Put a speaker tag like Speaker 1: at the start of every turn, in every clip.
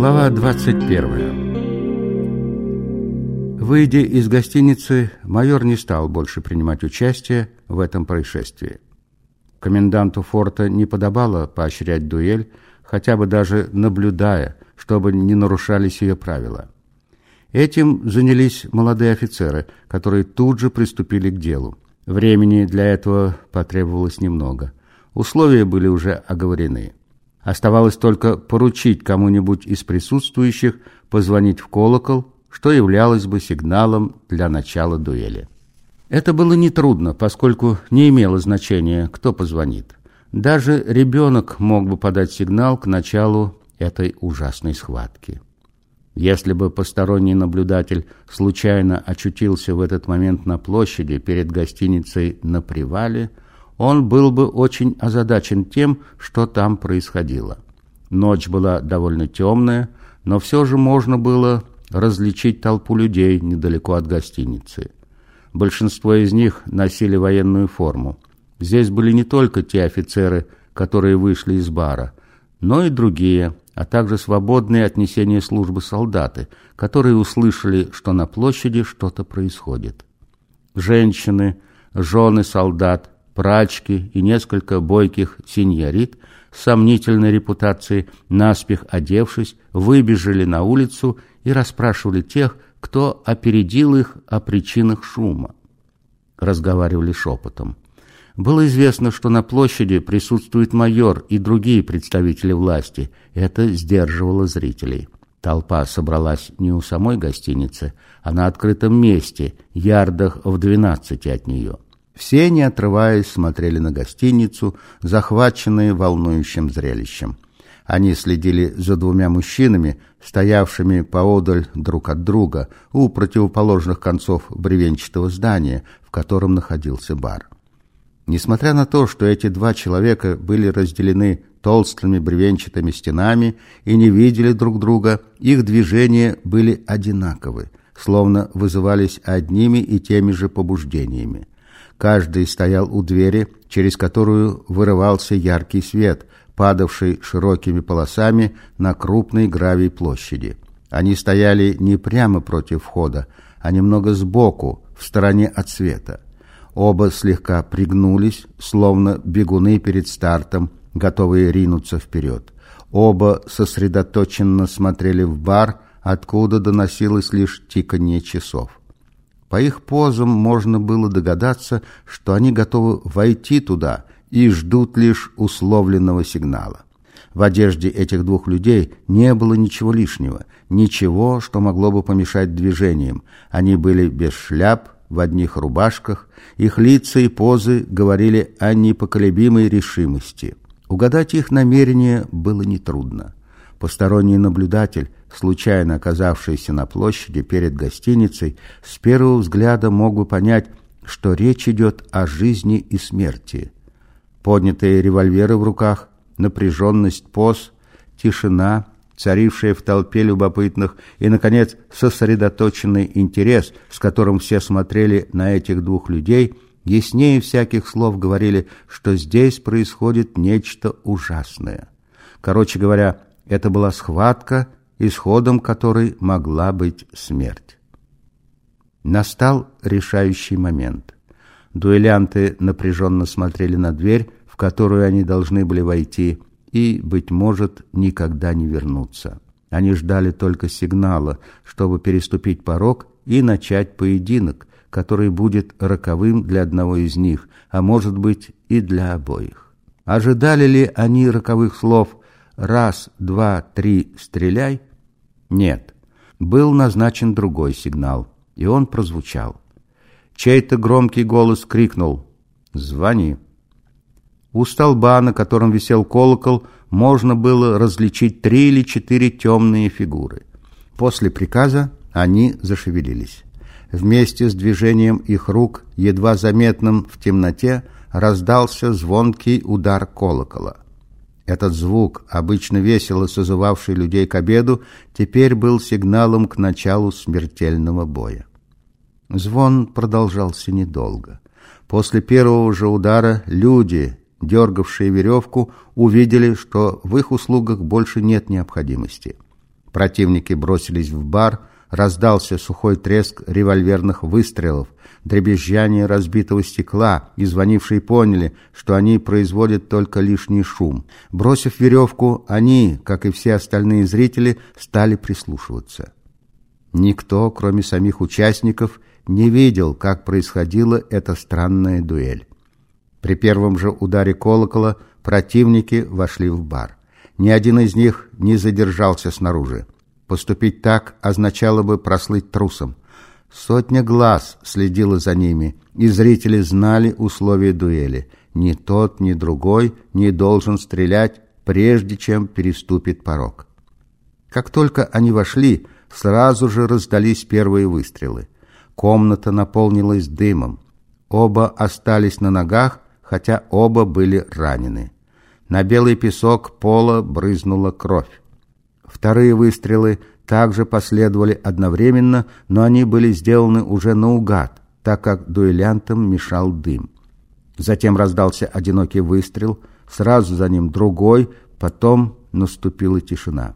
Speaker 1: Глава 21 Выйдя из гостиницы, майор не стал больше принимать участие в этом происшествии. Коменданту форта не подобало поощрять дуэль, хотя бы даже наблюдая, чтобы не нарушались ее правила. Этим занялись молодые офицеры, которые тут же приступили к делу. Времени для этого потребовалось немного. Условия были уже оговорены. Оставалось только поручить кому-нибудь из присутствующих позвонить в колокол, что являлось бы сигналом для начала дуэли. Это было нетрудно, поскольку не имело значения, кто позвонит. Даже ребенок мог бы подать сигнал к началу этой ужасной схватки. Если бы посторонний наблюдатель случайно очутился в этот момент на площади перед гостиницей на привале, он был бы очень озадачен тем, что там происходило. Ночь была довольно темная, но все же можно было различить толпу людей недалеко от гостиницы. Большинство из них носили военную форму. Здесь были не только те офицеры, которые вышли из бара, но и другие, а также свободные от несения службы солдаты, которые услышали, что на площади что-то происходит. Женщины, жены солдат, прачки и несколько бойких синьорит с сомнительной репутацией, наспех одевшись, выбежали на улицу и расспрашивали тех, кто опередил их о причинах шума. Разговаривали шепотом. Было известно, что на площади присутствует майор и другие представители власти. Это сдерживало зрителей. Толпа собралась не у самой гостиницы, а на открытом месте, ярдах в двенадцати от нее. Все, не отрываясь, смотрели на гостиницу, захваченные волнующим зрелищем. Они следили за двумя мужчинами, стоявшими поодаль друг от друга у противоположных концов бревенчатого здания, в котором находился бар. Несмотря на то, что эти два человека были разделены толстыми бревенчатыми стенами и не видели друг друга, их движения были одинаковы, словно вызывались одними и теми же побуждениями. Каждый стоял у двери, через которую вырывался яркий свет, падавший широкими полосами на крупной гравий площади. Они стояли не прямо против входа, а немного сбоку, в стороне от света. Оба слегка пригнулись, словно бегуны перед стартом, готовые ринуться вперед. Оба сосредоточенно смотрели в бар, откуда доносилось лишь тиканье часов. По их позам можно было догадаться, что они готовы войти туда и ждут лишь условленного сигнала. В одежде этих двух людей не было ничего лишнего, ничего, что могло бы помешать движениям. Они были без шляп, в одних рубашках, их лица и позы говорили о непоколебимой решимости. Угадать их намерение было нетрудно. Посторонний наблюдатель случайно оказавшийся на площади перед гостиницей, с первого взгляда мог бы понять, что речь идет о жизни и смерти. Поднятые револьверы в руках, напряженность поз, тишина, царившая в толпе любопытных, и, наконец, сосредоточенный интерес, с которым все смотрели на этих двух людей, яснее всяких слов говорили, что здесь происходит нечто ужасное. Короче говоря, это была схватка, исходом которой могла быть смерть. Настал решающий момент. Дуэлянты напряженно смотрели на дверь, в которую они должны были войти, и, быть может, никогда не вернуться. Они ждали только сигнала, чтобы переступить порог и начать поединок, который будет роковым для одного из них, а может быть и для обоих. Ожидали ли они роковых слов «раз, два, три, стреляй», нет, был назначен другой сигнал, и он прозвучал. Чей-то громкий голос крикнул «Звони». У столба, на котором висел колокол, можно было различить три или четыре темные фигуры. После приказа они зашевелились. Вместе с движением их рук, едва заметным в темноте, раздался звонкий удар колокола. Этот звук, обычно весело созывавший людей к обеду, теперь был сигналом к началу смертельного боя. Звон продолжался недолго. После первого же удара люди, дергавшие веревку, увидели, что в их услугах больше нет необходимости. Противники бросились в бар, раздался сухой треск револьверных выстрелов, дребезжание разбитого стекла, и звонившие поняли, что они производят только лишний шум. Бросив веревку, они, как и все остальные зрители, стали прислушиваться. Никто, кроме самих участников, не видел, как происходила эта странная дуэль. При первом же ударе колокола противники вошли в бар. Ни один из них не задержался снаружи. Поступить так означало бы прослыть трусом. Сотня глаз следила за ними, и зрители знали условия дуэли. Ни тот, ни другой не должен стрелять, прежде чем переступит порог. Как только они вошли, сразу же раздались первые выстрелы. Комната наполнилась дымом. Оба остались на ногах, хотя оба были ранены. На белый песок пола брызнула кровь. Вторые выстрелы также последовали одновременно, но они были сделаны уже наугад, так как дуэлянтам мешал дым. Затем раздался одинокий выстрел, сразу за ним другой, потом наступила тишина.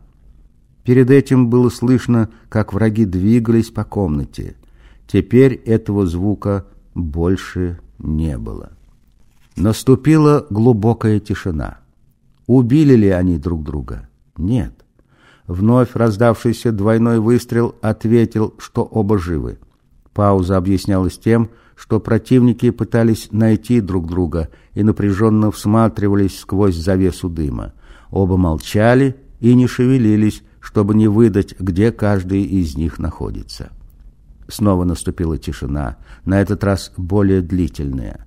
Speaker 1: Перед этим было слышно, как враги двигались по комнате. Теперь этого звука больше не было. Наступила глубокая тишина. Убили ли они друг друга? Нет. Вновь раздавшийся двойной выстрел ответил, что оба живы. Пауза объяснялась тем, что противники пытались найти друг друга и напряженно всматривались сквозь завесу дыма. Оба молчали и не шевелились, чтобы не выдать, где каждый из них находится. Снова наступила тишина, на этот раз более длительная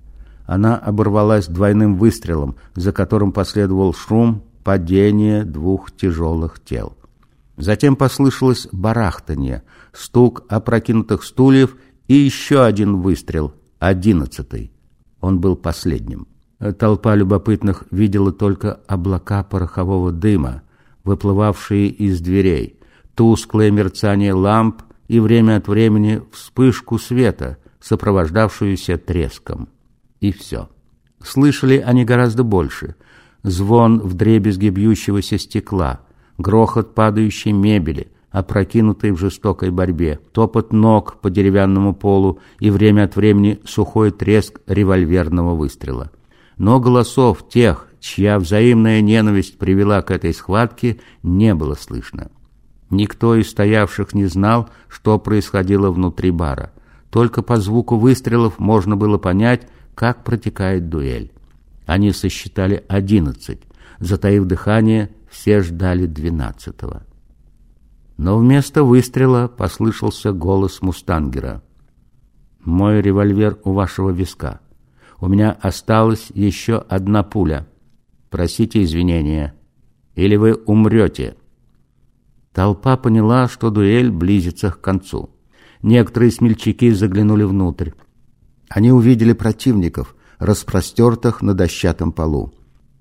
Speaker 1: она оборвалась двойным выстрелом, за которым последовал шум падения двух тяжелых тел. Затем послышалось барахтание, стук опрокинутых стульев и еще один выстрел, одиннадцатый. Он был последним. Толпа любопытных видела только облака порохового дыма, выплывавшие из дверей, тусклое мерцание ламп и время от времени вспышку света, сопровождавшуюся треском и все. Слышали они гораздо больше. Звон вдребезги бьющегося стекла, грохот падающей мебели, опрокинутой в жестокой борьбе, топот ног по деревянному полу и время от времени сухой треск револьверного выстрела. Но голосов тех, чья взаимная ненависть привела к этой схватке, не было слышно. Никто из стоявших не знал, что происходило внутри бара. Только по звуку выстрелов можно было понять, как протекает дуэль. Они сосчитали одиннадцать. Затаив дыхание, все ждали двенадцатого. Но вместо выстрела послышался голос мустангера. «Мой револьвер у вашего виска. У меня осталась еще одна пуля. Просите извинения, или вы умрете». Толпа поняла, что дуэль близится к концу. Некоторые смельчаки заглянули внутрь. Они увидели противников, распростертых на дощатом полу.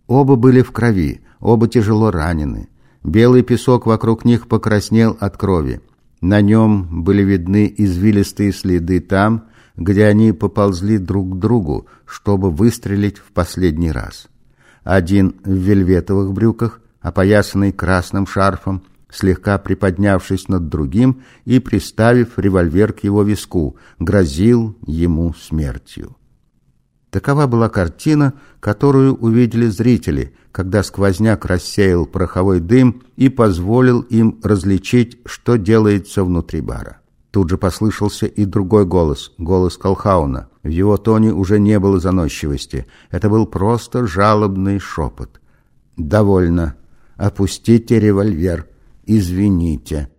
Speaker 1: Оба были в крови, оба тяжело ранены. Белый песок вокруг них покраснел от крови. На нем были видны извилистые следы там, где они поползли друг к другу, чтобы выстрелить в последний раз. Один в вельветовых брюках, опоясанный красным шарфом, слегка приподнявшись над другим и приставив револьвер к его виску, грозил ему смертью. Такова была картина, которую увидели зрители, когда сквозняк рассеял пороховой дым и позволил им различить, что делается внутри бара. Тут же послышался и другой голос, голос Колхауна. В его тоне уже не было заносчивости. Это был просто жалобный шепот. «Довольно. Опустите револьвер. Извините.